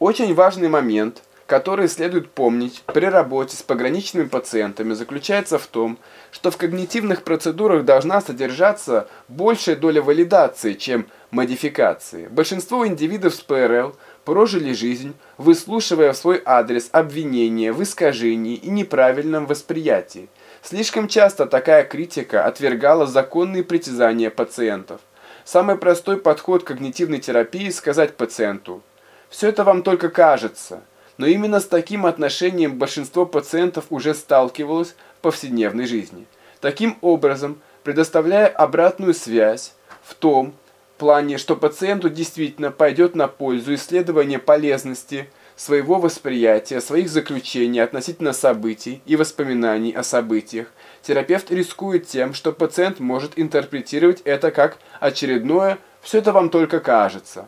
Очень важный момент, который следует помнить при работе с пограничными пациентами, заключается в том, что в когнитивных процедурах должна содержаться большая доля валидации, чем модификации. Большинство индивидов с ПРЛ прожили жизнь, выслушивая в свой адрес обвинения в искажении и неправильном восприятии. Слишком часто такая критика отвергала законные притязания пациентов. Самый простой подход к когнитивной терапии – сказать пациенту «Все это вам только кажется», но именно с таким отношением большинство пациентов уже сталкивалось в повседневной жизни. Таким образом, предоставляя обратную связь в том плане, что пациенту действительно пойдет на пользу исследование полезности – своего восприятия, своих заключений относительно событий и воспоминаний о событиях, терапевт рискует тем, что пациент может интерпретировать это как очередное «все это вам только кажется».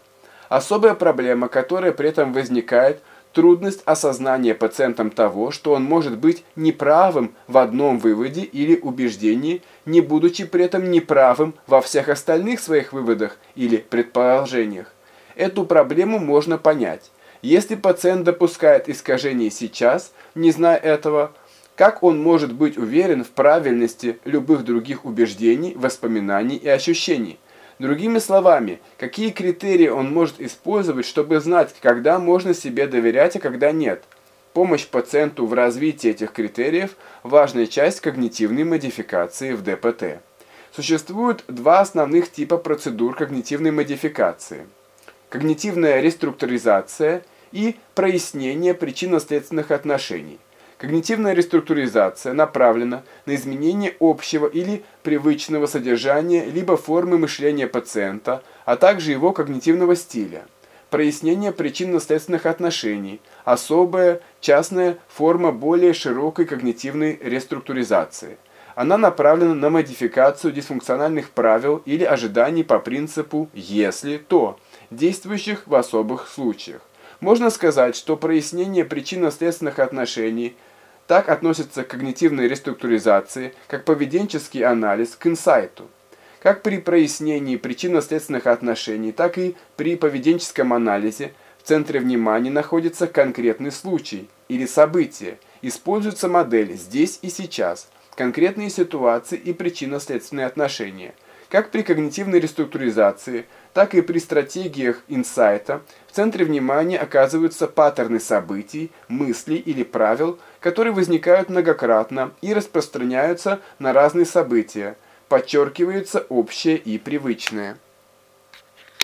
Особая проблема, которая при этом возникает, трудность осознания пациентом того, что он может быть неправым в одном выводе или убеждении, не будучи при этом неправым во всех остальных своих выводах или предположениях. Эту проблему можно понять. Если пациент допускает искажение сейчас, не зная этого, как он может быть уверен в правильности любых других убеждений, воспоминаний и ощущений? Другими словами, какие критерии он может использовать, чтобы знать, когда можно себе доверять, а когда нет? Помощь пациенту в развитии этих критериев – важная часть когнитивной модификации в ДПТ. Существует два основных типа процедур когнитивной модификации. Когнитивная реструктуризация и прояснение причинно-следственных отношений. Когнитивная реструктуризация направлена на изменение общего или привычного содержания либо формы мышления пациента, а также его когнитивного стиля. Прояснение причинно-следственных отношений – особая, частная форма более широкой когнитивной реструктуризации. Она направлена на модификацию дисфункциональных правил или ожиданий по принципу «если то», действующих в особых случаях. Можно сказать, что прояснение причинно-следственных отношений так относится к когнитивной реструктуризации, как поведенческий анализ к инсайту. Как при прояснении причинно-следственных отношений, так и при поведенческом анализе в центре внимания находится конкретный случай или событие. Используется модель «здесь и сейчас», конкретные ситуации и причинно-следственные отношения. Как при когнитивной реструктуризации, так и при стратегиях инсайта в центре внимания оказываются паттерны событий, мыслей или правил, которые возникают многократно и распространяются на разные события, подчеркивается общее и привычное.